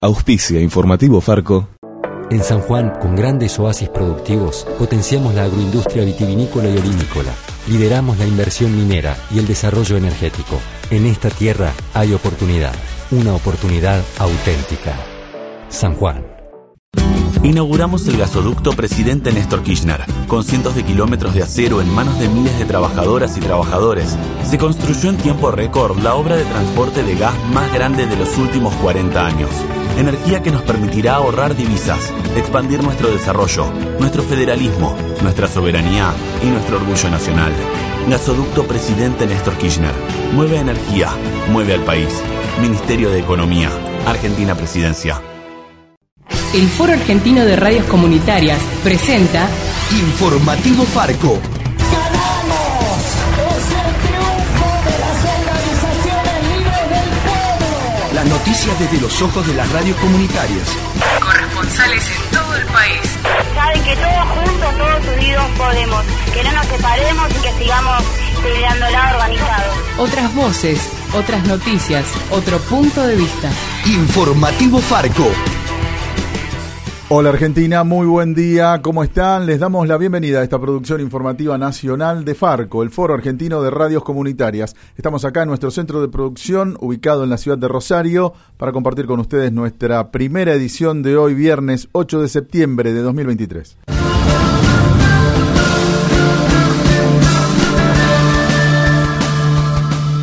Auspicia Informativo Farco. En San Juan, con grandes oasis productivos, potenciamos la agroindustria vitivinícola y olivícola. Lideramos la inversión minera y el desarrollo energético. En esta tierra hay oportunidad, una oportunidad auténtica. San Juan. Inauguramos el gasoducto Presidente Néstor Kirchner, con cientos de kilómetros de acero en manos de miles de trabajadoras y trabajadores. Se construyó en tiempo récord la obra de transporte de gas más grande de los últimos 40 años. Energía que nos permitirá ahorrar divisas, expandir nuestro desarrollo, nuestro federalismo, nuestra soberanía y nuestro orgullo nacional. Gasoducto Presidente Néstor Kirchner. Mueve energía, mueve al país. Ministerio de Economía. Argentina Presidencia. El Foro Argentino de Radios Comunitarias presenta Informativo Farco. Las noticias desde los ojos de las radios comunitarias. corresponsales en todo el país. Saben que todos juntos, todos unidos podemos. Que no nos separemos y que sigamos la organizados. Otras voces, otras noticias, otro punto de vista. Informativo Farco. Hola Argentina, muy buen día, ¿cómo están? Les damos la bienvenida a esta producción informativa nacional de Farco, el Foro Argentino de Radios Comunitarias. Estamos acá en nuestro centro de producción, ubicado en la ciudad de Rosario, para compartir con ustedes nuestra primera edición de hoy, viernes 8 de septiembre de 2023.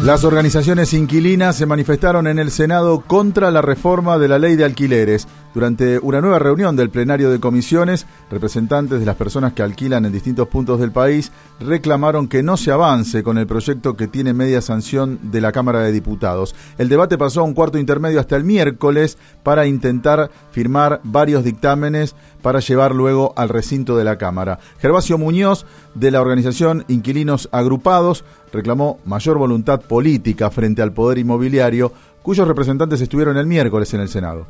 Las organizaciones inquilinas se manifestaron en el Senado contra la reforma de la ley de alquileres. Durante una nueva reunión del plenario de comisiones, representantes de las personas que alquilan en distintos puntos del país reclamaron que no se avance con el proyecto que tiene media sanción de la Cámara de Diputados. El debate pasó a un cuarto intermedio hasta el miércoles para intentar firmar varios dictámenes para llevar luego al recinto de la Cámara. Gervasio Muñoz, de la organización Inquilinos Agrupados, reclamó mayor voluntad política frente al poder inmobiliario, cuyos representantes estuvieron el miércoles en el Senado.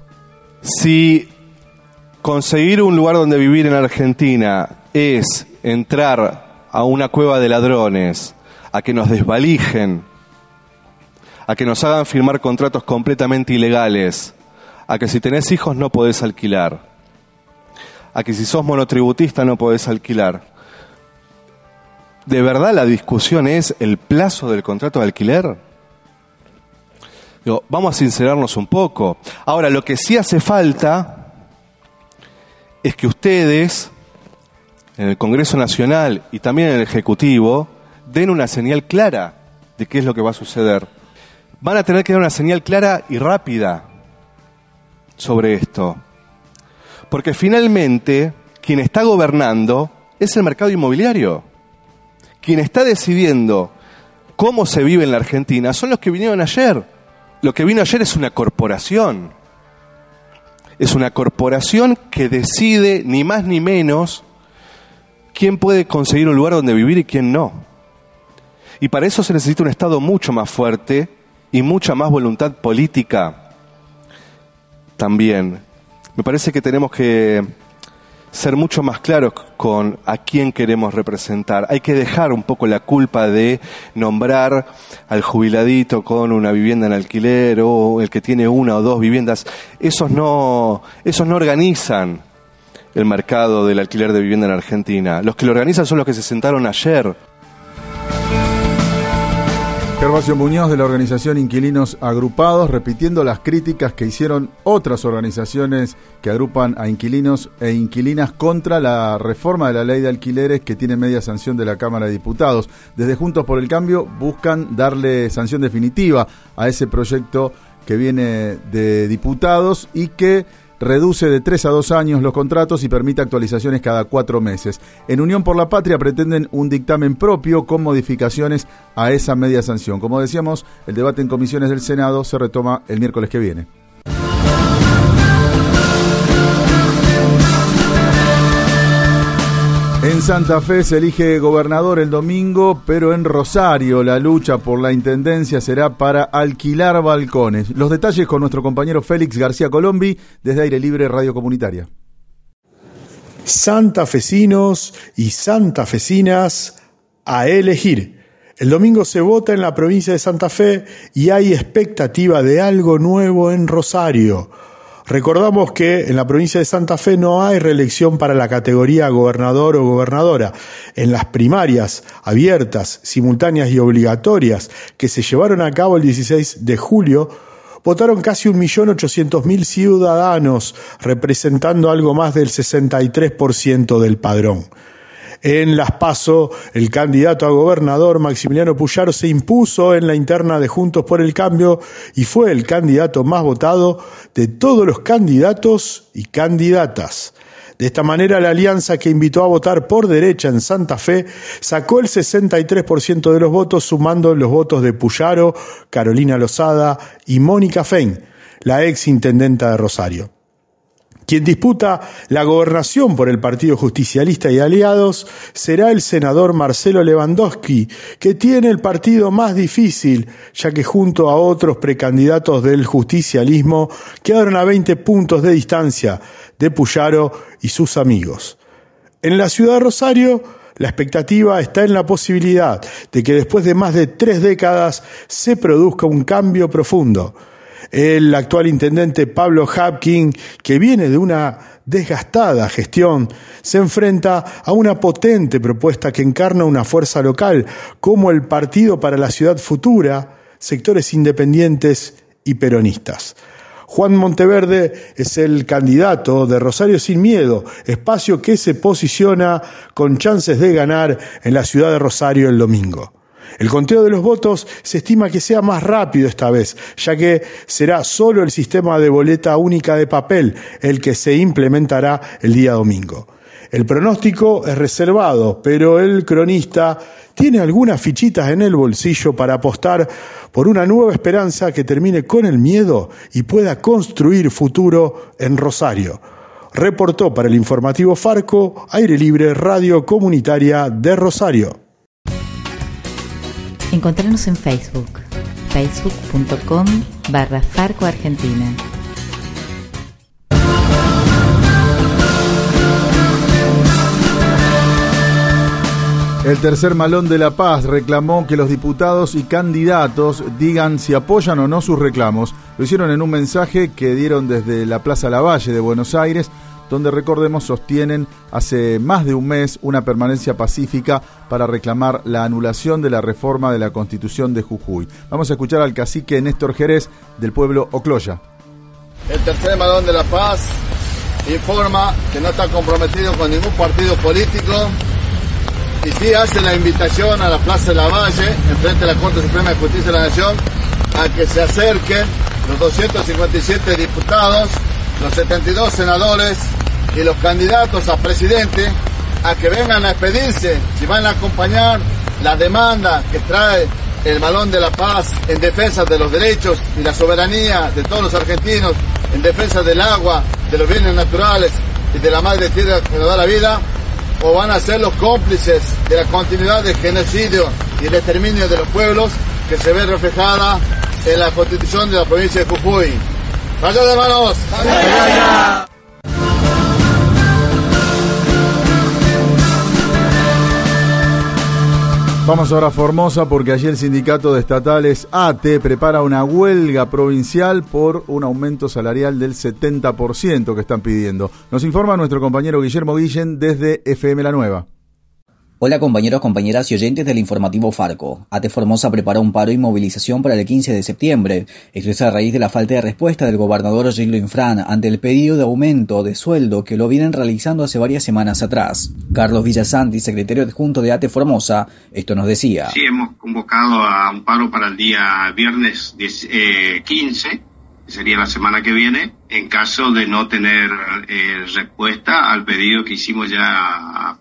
Si conseguir un lugar donde vivir en Argentina es entrar a una cueva de ladrones, a que nos desvalijen, a que nos hagan firmar contratos completamente ilegales, a que si tenés hijos no podés alquilar, a que si sos monotributista no podés alquilar ¿De verdad la discusión es el plazo del contrato de alquiler? Vamos a sincerarnos un poco. Ahora, lo que sí hace falta es que ustedes, en el Congreso Nacional y también en el Ejecutivo, den una señal clara de qué es lo que va a suceder. Van a tener que dar una señal clara y rápida sobre esto. Porque finalmente, quien está gobernando es el mercado inmobiliario quien está decidiendo cómo se vive en la Argentina son los que vinieron ayer. Lo que vino ayer es una corporación. Es una corporación que decide ni más ni menos quién puede conseguir un lugar donde vivir y quién no. Y para eso se necesita un Estado mucho más fuerte y mucha más voluntad política también. Me parece que tenemos que ser mucho más claros con a quién queremos representar. Hay que dejar un poco la culpa de nombrar al jubiladito con una vivienda en alquiler o el que tiene una o dos viviendas. Esos no, esos no organizan el mercado del alquiler de vivienda en Argentina. Los que lo organizan son los que se sentaron ayer Gervasio Muñoz de la organización Inquilinos Agrupados, repitiendo las críticas que hicieron otras organizaciones que agrupan a inquilinos e inquilinas contra la reforma de la ley de alquileres que tiene media sanción de la Cámara de Diputados. Desde Juntos por el Cambio buscan darle sanción definitiva a ese proyecto que viene de diputados y que reduce de tres a dos años los contratos y permite actualizaciones cada cuatro meses. En Unión por la Patria pretenden un dictamen propio con modificaciones a esa media sanción. Como decíamos, el debate en comisiones del Senado se retoma el miércoles que viene. En Santa Fe se elige gobernador el domingo, pero en Rosario la lucha por la intendencia será para alquilar balcones. Los detalles con nuestro compañero Félix García Colombi desde Aire Libre Radio Comunitaria. Santafesinos y santafesinas a elegir. El domingo se vota en la provincia de Santa Fe y hay expectativa de algo nuevo en Rosario. Recordamos que en la provincia de Santa Fe no hay reelección para la categoría gobernador o gobernadora. En las primarias abiertas, simultáneas y obligatorias que se llevaron a cabo el 16 de julio, votaron casi 1.800.000 ciudadanos, representando algo más del 63% del padrón. En Las Paso, el candidato a gobernador Maximiliano Puyaro se impuso en la interna de Juntos por el Cambio y fue el candidato más votado de todos los candidatos y candidatas. De esta manera, la alianza que invitó a votar por derecha en Santa Fe sacó el 63% de los votos, sumando los votos de Puyaro, Carolina Lozada y Mónica Fein, la ex intendenta de Rosario. Quien disputa la gobernación por el Partido Justicialista y Aliados será el senador Marcelo Lewandowski, que tiene el partido más difícil, ya que junto a otros precandidatos del justicialismo quedaron a 20 puntos de distancia de Puyaro y sus amigos. En la ciudad de Rosario, la expectativa está en la posibilidad de que después de más de tres décadas se produzca un cambio profundo el actual intendente Pablo Hapkin, que viene de una desgastada gestión, se enfrenta a una potente propuesta que encarna una fuerza local como el Partido para la Ciudad Futura, sectores independientes y peronistas. Juan Monteverde es el candidato de Rosario Sin Miedo, espacio que se posiciona con chances de ganar en la ciudad de Rosario el domingo. El conteo de los votos se estima que sea más rápido esta vez, ya que será solo el sistema de boleta única de papel el que se implementará el día domingo. El pronóstico es reservado, pero el cronista tiene algunas fichitas en el bolsillo para apostar por una nueva esperanza que termine con el miedo y pueda construir futuro en Rosario. Reportó para el informativo Farco, Aire Libre Radio Comunitaria de Rosario. Encontrarnos en Facebook, facebook.com barra Farco Argentina. El tercer malón de La Paz reclamó que los diputados y candidatos digan si apoyan o no sus reclamos. Lo hicieron en un mensaje que dieron desde la Plaza Lavalle de Buenos Aires donde recordemos sostienen hace más de un mes una permanencia pacífica para reclamar la anulación de la reforma de la Constitución de Jujuy. Vamos a escuchar al cacique Néstor Jerez del pueblo Ocloya. El tercer malón de la paz informa que no está comprometido con ningún partido político y sí hace la invitación a la Plaza de la Valle, enfrente de la Corte Suprema de Justicia de la Nación, a que se acerquen los 257 diputados los 72 senadores y los candidatos a presidente a que vengan a expedirse, si van a acompañar la demanda que trae el balón de la paz en defensa de los derechos y la soberanía de todos los argentinos, en defensa del agua, de los bienes naturales y de la madre tierra que nos da la vida, o van a ser los cómplices de la continuidad del genocidio y el exterminio de los pueblos que se ve reflejada en la constitución de la provincia de Jujuy. ¡Vaya de manos! Vamos ahora a Formosa porque allí el sindicato de estatales ATE prepara una huelga provincial por un aumento salarial del 70% que están pidiendo. Nos informa nuestro compañero Guillermo Guillen desde FM La Nueva. Hola compañeros, compañeras y oyentes del informativo Farco. ATE Formosa prepara un paro y movilización para el 15 de septiembre. Esto es a raíz de la falta de respuesta del gobernador Gillo Infran ante el pedido de aumento de sueldo que lo vienen realizando hace varias semanas atrás. Carlos Villasanti, secretario adjunto de ATE Formosa, esto nos decía. Sí, hemos convocado a un paro para el día viernes 15, eh, que sería la semana que viene, en caso de no tener eh, respuesta al pedido que hicimos ya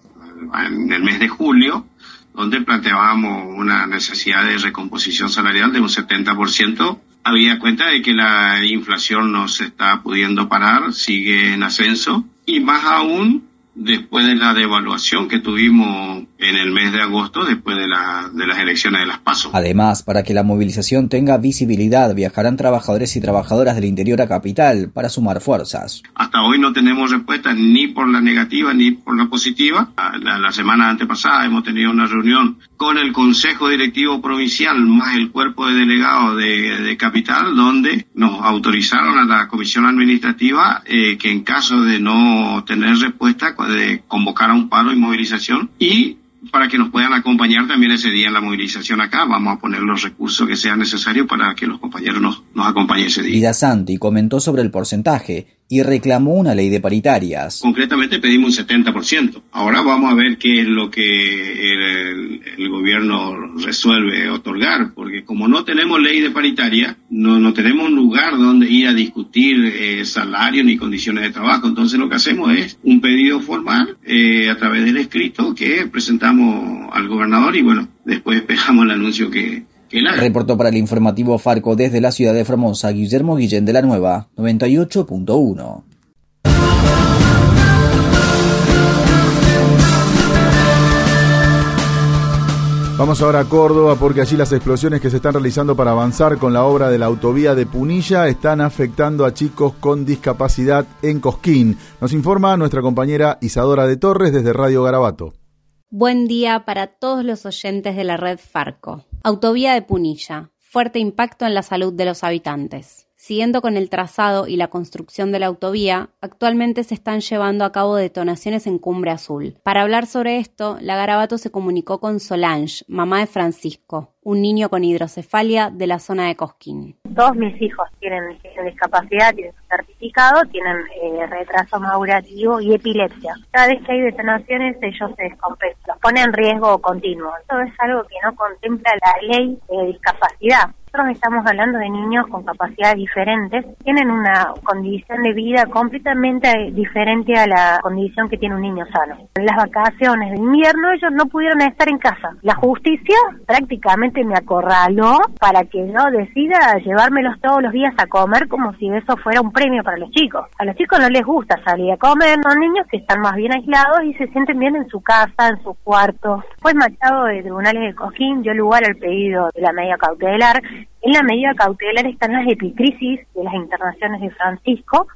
en el mes de julio, donde planteábamos una necesidad de recomposición salarial de un 70%, había cuenta de que la inflación no se está pudiendo parar, sigue en ascenso, y más aún después de la devaluación que tuvimos en el mes de agosto después de, la, de las elecciones de las PASO. Además, para que la movilización tenga visibilidad, viajarán trabajadores y trabajadoras del interior a capital para sumar fuerzas. Hasta hoy no tenemos respuesta ni por la negativa ni por la positiva. La, la semana antepasada hemos tenido una reunión con el Consejo Directivo Provincial más el cuerpo de delegados de, de capital donde nos autorizaron a la Comisión Administrativa eh, que en caso de no tener respuesta de convocar a un paro y movilización y para que nos puedan acompañar también ese día en la movilización acá. Vamos a poner los recursos que sean necesarios para que los compañeros nos, acompañen ese día. Ida Santi comentó sobre el porcentaje y reclamó una ley de paritarias. Concretamente pedimos un 70%. Ahora vamos a ver qué es lo que el, gobierno resuelve otorgar, porque como no tenemos ley de paritaria, no, no tenemos un lugar donde ir a discutir eh, salario ni condiciones de trabajo. Entonces lo que hacemos es un pedido formal eh, a través del escrito que presentamos al gobernador y bueno, después esperamos el anuncio que, Reportó para el informativo Farco desde la ciudad de Formosa Guillermo Guillén de la Nueva, 98.1. Vamos ahora a Córdoba porque allí las explosiones que se están realizando para avanzar con la obra de la autovía de Punilla están afectando a chicos con discapacidad en Cosquín. Nos informa nuestra compañera Isadora de Torres desde Radio Garabato. Buen día para todos los oyentes de la red Farco. Autovía de Punilla. Fuerte impacto en la salud de los habitantes. Siguiendo con el trazado y la construcción de la autovía, actualmente se están llevando a cabo detonaciones en Cumbre Azul. Para hablar sobre esto, la Garabato se comunicó con Solange, mamá de Francisco, un niño con hidrocefalia de la zona de Cosquín. Todos mis hijos tienen, discapacidad, tienen su certificado, tienen eh, retraso madurativo y epilepsia. Cada vez que hay detonaciones ellos se descompensan, los pone en riesgo continuo. Esto es algo que no contempla la ley de discapacidad. Nosotros estamos hablando de niños con capacidades diferentes, tienen una condición de vida completamente diferente a la condición que tiene un niño sano. En las vacaciones de invierno ellos no pudieron estar en casa. La justicia prácticamente me acorraló para que yo decida llevármelos todos los días a comer como si eso fuera un premio para los chicos. A los chicos no les gusta salir a comer, son niños que están más bien aislados y se sienten bien en su casa, en su cuarto. Fue machado de tribunales de Cojín, dio lugar al pedido de la medida cautelar. En la medida cautelar están las epicrisis de las internaciones de Francisco,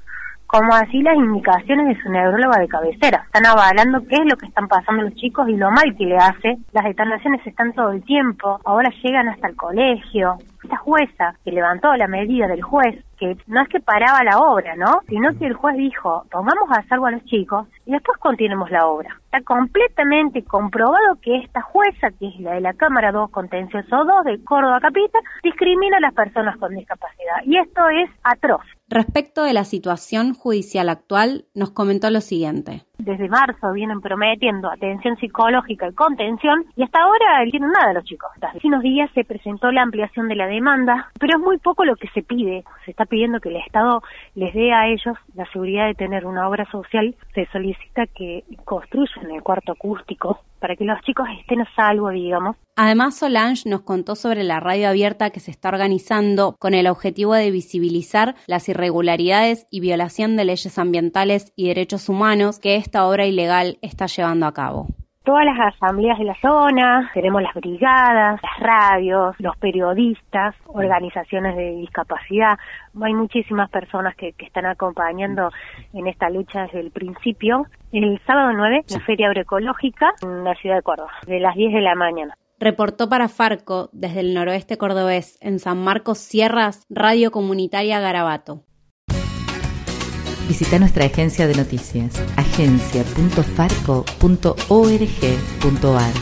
como así las indicaciones de su neuróloga de cabecera. Están avalando qué es lo que están pasando los chicos y lo mal que le hace. Las determinaciones están todo el tiempo, ahora llegan hasta el colegio. Esta jueza que levantó la medida del juez, que no es que paraba la obra, ¿no? Sino que el juez dijo, pongamos a salvo a los chicos y después continuemos la obra. Está completamente comprobado que esta jueza, que es la de la Cámara 2 Contencioso 2 de Córdoba Capital, discrimina a las personas con discapacidad. Y esto es atroz. Respecto de la situación judicial actual, nos comentó lo siguiente. Desde marzo vienen prometiendo atención psicológica y contención y hasta ahora no tienen nada los chicos. Hace unos días se presentó la ampliación de la demanda, pero es muy poco lo que se pide. Se está pidiendo que el Estado les dé a ellos la seguridad de tener una obra social. Se solicita que construyan el cuarto acústico para que los chicos estén a salvo, digamos. Además, Solange nos contó sobre la radio abierta que se está organizando con el objetivo de visibilizar las irregularidades y violación de leyes ambientales y derechos humanos que esta obra ilegal está llevando a cabo todas las asambleas de la zona, tenemos las brigadas, las radios, los periodistas, organizaciones de discapacidad. Hay muchísimas personas que, que están acompañando en esta lucha desde el principio. El sábado 9, la Feria Agroecológica en la ciudad de Córdoba, de las 10 de la mañana. Reportó para Farco, desde el noroeste cordobés, en San Marcos Sierras, Radio Comunitaria Garabato. Visita nuestra agencia de noticias, agencia.farco.org.ar.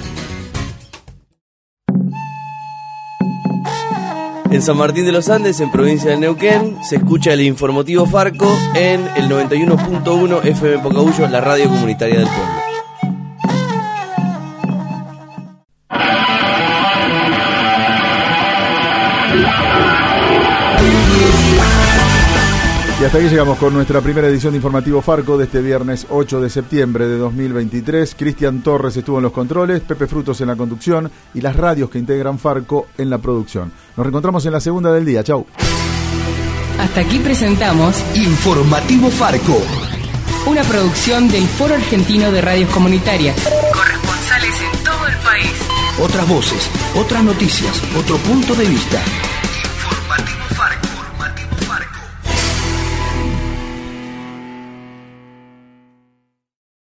En San Martín de los Andes, en provincia de Neuquén, se escucha el informativo Farco en el 91.1 FM Pocahuyo, la radio comunitaria del pueblo. Hasta aquí llegamos con nuestra primera edición de Informativo Farco de este viernes 8 de septiembre de 2023. Cristian Torres estuvo en los controles, Pepe Frutos en la conducción y las radios que integran Farco en la producción. Nos reencontramos en la segunda del día. Chau. Hasta aquí presentamos Informativo Farco. Una producción del Foro Argentino de Radios Comunitarias. Corresponsales en todo país. Otras voces, otras noticias, otro punto de vista.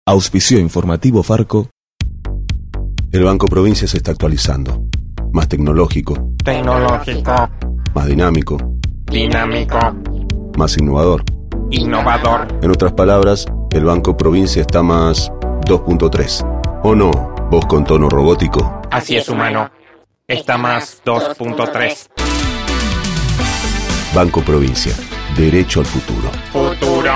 Auspicio informativo Farco. El Banco Provincia se está actualizando. Más tecnológico, Tecnológico, más dinámico, dinámico, más innovador. innovador. En otras palabras, el Banco Provincia está más 2.3. ¿O no? Vos con tono robótico. Así es, humano. Está más 2.3. Banco Provincia. Derecho al futuro. Futuro.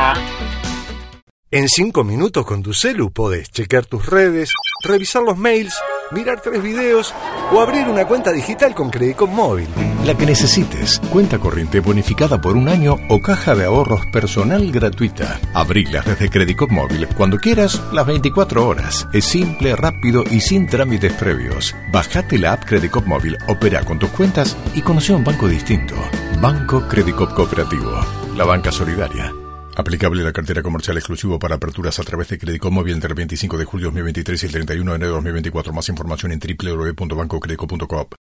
En 5 minutos con tu celu podés chequear tus redes, revisar los mails, mirar tres videos o abrir una cuenta digital con Credicop Móvil. La que necesites. Cuenta corriente bonificada por un año o caja de ahorros personal gratuita. Abrilas desde Credicop Móvil cuando quieras, las 24 horas. Es simple, rápido y sin trámites previos. Bajate la app Credicop Móvil, opera con tus cuentas y conoce un banco distinto. Banco Credicop Cooperativo. La banca solidaria. Aplicable la cartera comercial exclusivo para aperturas a través de Crédito Móvil entre el 25 de julio de 2023 y el 31 de enero de 2024. Más información en www.bancocredico.coop.